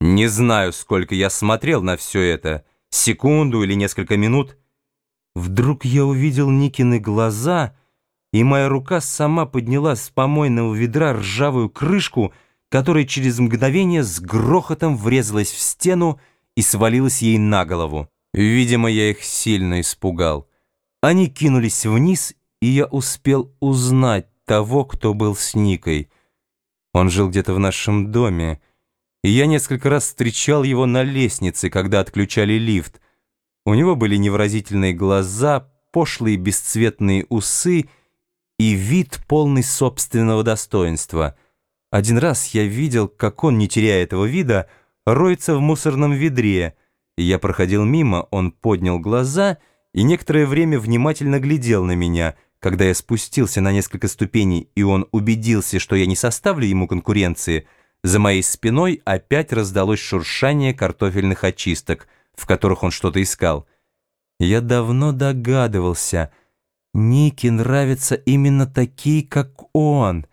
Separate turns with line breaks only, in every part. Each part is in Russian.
Не знаю, сколько я смотрел на все это, секунду или несколько минут. Вдруг я увидел Никины глаза, и моя рука сама подняла с помойного ведра ржавую крышку, которая через мгновение с грохотом врезалась в стену и свалилась ей на голову. Видимо, я их сильно испугал. Они кинулись вниз, и я успел узнать того, кто был с Никой. Он жил где-то в нашем доме, и я несколько раз встречал его на лестнице, когда отключали лифт. У него были невыразительные глаза, пошлые бесцветные усы и вид полный собственного достоинства. Один раз я видел, как он, не теряя этого вида, роется в мусорном ведре. Я проходил мимо, он поднял глаза и некоторое время внимательно глядел на меня. Когда я спустился на несколько ступеней, и он убедился, что я не составлю ему конкуренции – за моей спиной опять раздалось шуршание картофельных очисток, в которых он что-то искал. Я давно догадывался. Нике нравятся именно такие, как он.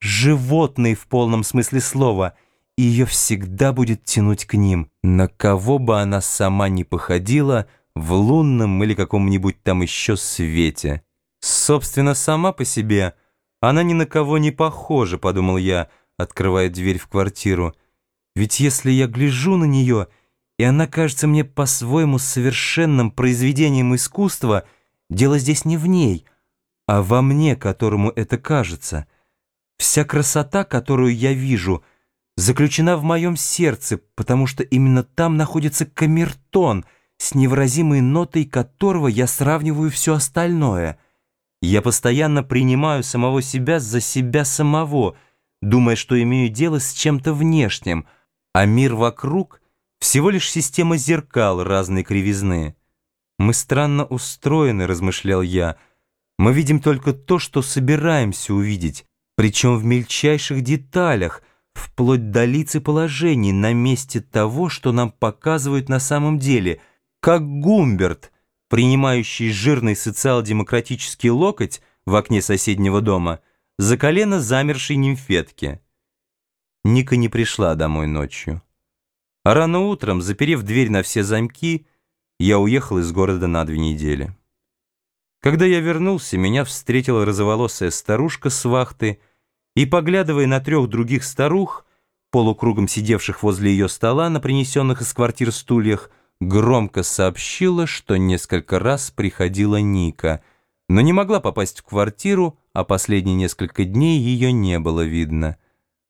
Животные в полном смысле слова. И ее всегда будет тянуть к ним. На кого бы она сама не походила, в лунном или каком-нибудь там еще свете. Собственно, сама по себе она ни на кого не похожа, подумал я, — открывая дверь в квартиру. «Ведь если я гляжу на нее, и она кажется мне по-своему совершенным произведением искусства, дело здесь не в ней, а во мне, которому это кажется. Вся красота, которую я вижу, заключена в моем сердце, потому что именно там находится камертон, с невыразимой нотой которого я сравниваю все остальное. Я постоянно принимаю самого себя за себя самого — думая, что имею дело с чем-то внешним, а мир вокруг — всего лишь система зеркал разной кривизны. «Мы странно устроены», — размышлял я. «Мы видим только то, что собираемся увидеть, причем в мельчайших деталях, вплоть до лиц и положений, на месте того, что нам показывают на самом деле, как Гумберт, принимающий жирный социал-демократический локоть в окне соседнего дома — за колено замершей нимфетки. Ника не пришла домой ночью. А рано утром, заперев дверь на все замки, я уехал из города на две недели. Когда я вернулся, меня встретила розоволосая старушка с вахты и, поглядывая на трех других старух, полукругом сидевших возле ее стола на принесенных из квартир стульях, громко сообщила, что несколько раз приходила Ника, но не могла попасть в квартиру, а последние несколько дней ее не было видно.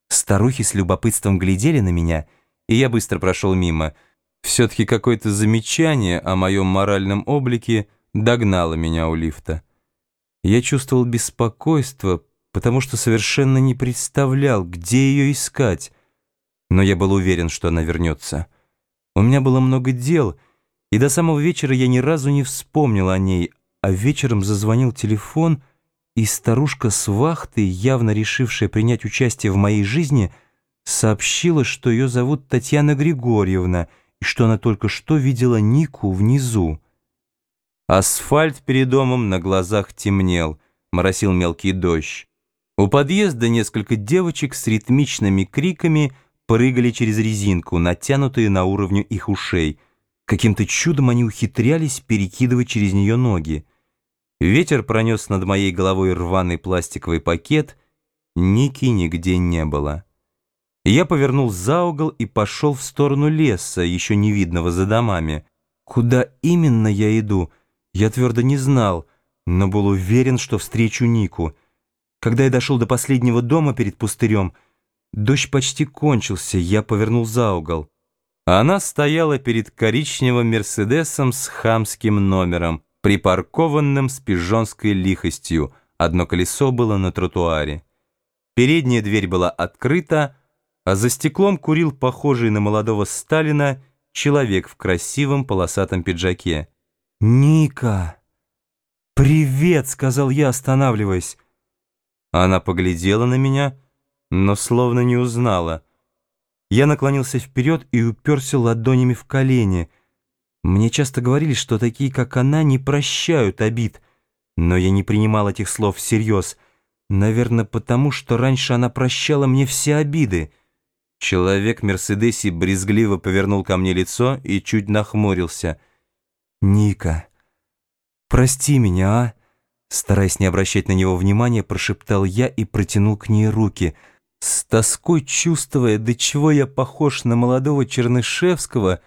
Старухи с любопытством глядели на меня, и я быстро прошел мимо. Все-таки какое-то замечание о моем моральном облике догнало меня у лифта. Я чувствовал беспокойство, потому что совершенно не представлял, где ее искать, но я был уверен, что она вернется. У меня было много дел, и до самого вечера я ни разу не вспомнил о ней, а вечером зазвонил телефон — и старушка с вахты, явно решившая принять участие в моей жизни, сообщила, что ее зовут Татьяна Григорьевна и что она только что видела Нику внизу. Асфальт перед домом на глазах темнел, моросил мелкий дождь. У подъезда несколько девочек с ритмичными криками прыгали через резинку, натянутые на уровне их ушей. Каким-то чудом они ухитрялись перекидывать через нее ноги. Ветер пронес над моей головой рваный пластиковый пакет, Ники нигде не было. Я повернул за угол и пошел в сторону леса, еще не видного за домами. Куда именно я иду, я твердо не знал, но был уверен, что встречу Нику. Когда я дошел до последнего дома перед пустырем, дождь почти кончился, я повернул за угол. Она стояла перед коричневым «Мерседесом» с хамским номером припаркованным с пижонской лихостью, одно колесо было на тротуаре. Передняя дверь была открыта, а за стеклом курил похожий на молодого Сталина человек в красивом полосатом пиджаке. «Ника! Привет!» — сказал я, останавливаясь. Она поглядела на меня, но словно не узнала. Я наклонился вперед и уперся ладонями в колени — мне часто говорили, что такие, как она, не прощают обид, но я не принимал этих слов всерьез. Наверное, потому что раньше она прощала мне все обиды. Человек в Мерседесе брезгливо повернул ко мне лицо и чуть нахмурился. «Ника, прости меня, а?» Стараясь не обращать на него внимания, прошептал я и протянул к ней руки, с тоской чувствуя, до чего я похож на молодого Чернышевского,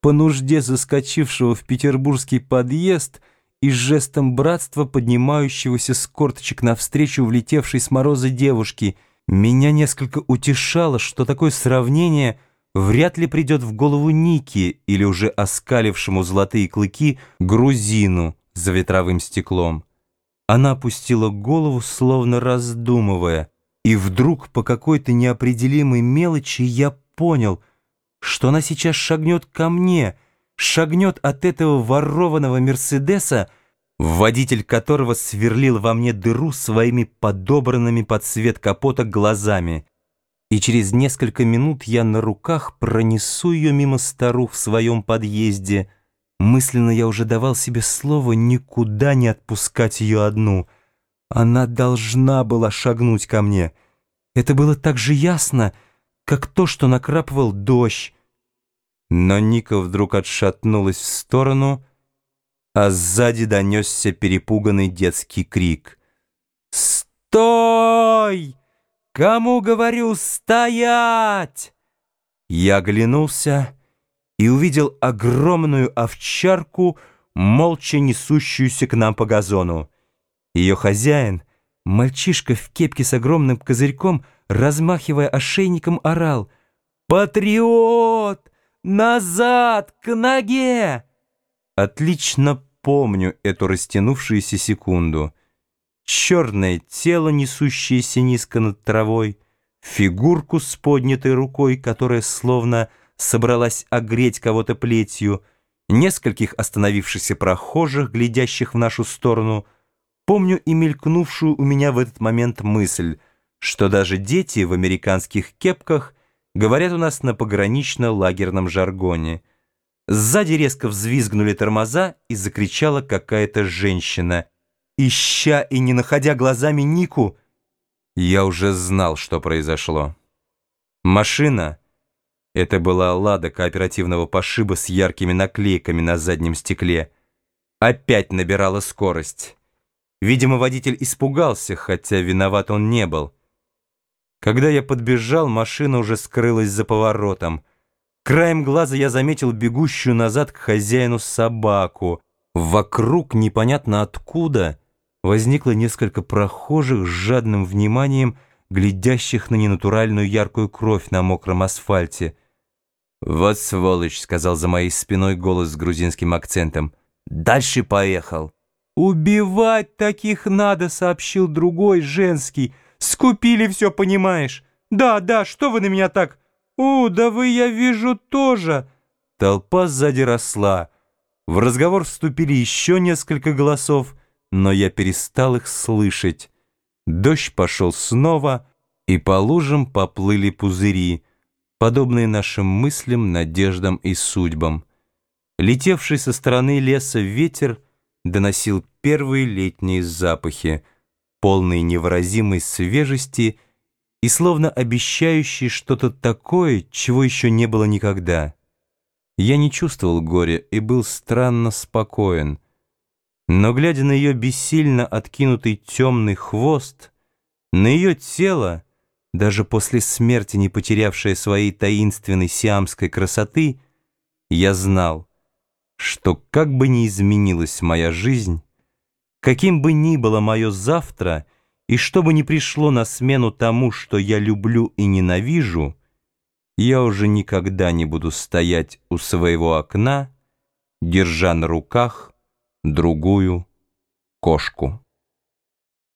по нужде заскочившего в петербургский подъезд и жестом братства поднимающегося с корточек навстречу влетевшей с мороза девушки. Меня несколько утешало, что такое сравнение вряд ли придет в голову Ники или уже оскалившему золотые клыки грузину за ветровым стеклом. Она опустила голову, словно раздумывая, и вдруг по какой-то неопределимой мелочи я понял, что она сейчас шагнет ко мне, шагнет от этого ворованного Мерседеса, водитель которого сверлил во мне дыру своими подобранными под цвет капота глазами. И через несколько минут я на руках пронесу ее мимо старух в своем подъезде — Мысленно я уже давал себе слово никуда не отпускать ее одну. Она должна была шагнуть ко мне. Это было так же ясно, как то, что накрапывал дождь. Но Ника вдруг отшатнулась в сторону, а сзади донесся перепуганный детский крик. «Стой! Кому говорю стоять?» Я оглянулся и увидел огромную овчарку, молча несущуюся к нам по газону. Ее хозяин, мальчишка в кепке с огромным козырьком, размахивая ошейником, орал «Патриот! Назад! К ноге!» Отлично помню эту растянувшуюся секунду. Черное тело, несущееся низко над травой, фигурку с поднятой рукой, которая словно собралась огреть кого-то плетью, нескольких остановившихся прохожих, глядящих в нашу сторону, помню и мелькнувшую у меня в этот момент мысль, что даже дети в американских кепках говорят у нас на погранично-лагерном жаргоне. Сзади резко взвизгнули тормоза и закричала какая-то женщина. Ища и не находя глазами Нику, я уже знал, что произошло. Машина — это была лада кооперативного пошиба с яркими наклейками на заднем стекле. Опять набирала скорость. Видимо, водитель испугался, хотя виноват он не был. Когда я подбежал, машина уже скрылась за поворотом. Краем глаза я заметил бегущую назад к хозяину собаку. Вокруг, непонятно откуда, возникло несколько прохожих с жадным вниманием, глядящих на ненатуральную яркую кровь на мокром асфальте. «Вот сволочь», — сказал за моей спиной голос с грузинским акцентом. «Дальше поехал».
«Убивать таких надо», — сообщил другой, женский. «Скупили все, понимаешь? Да, да, что вы на меня так? О, да вы, я вижу, тоже».
Толпа сзади росла. В разговор вступили еще несколько голосов, но я перестал их слышать. Дождь пошел снова, и по лужам поплыли пузыри, подобные нашим мыслям, надеждам и судьбам. Летевший со стороны леса ветер доносил первые летние запахи, полные невыразимой свежести и словно обещающие что-то такое, чего еще не было никогда. Я не чувствовал горя и был странно спокоен, но, глядя на ее бессильно откинутый темный хвост, на ее тело, даже после смерти не потерявшая своей таинственной сиамской красоты, я знал, что как бы ни изменилась моя жизнь, каким бы ни было мое завтра, и что бы ни пришло на смену тому, что я люблю и ненавижу, я уже никогда не буду стоять у своего окна, держа на руках другую кошку.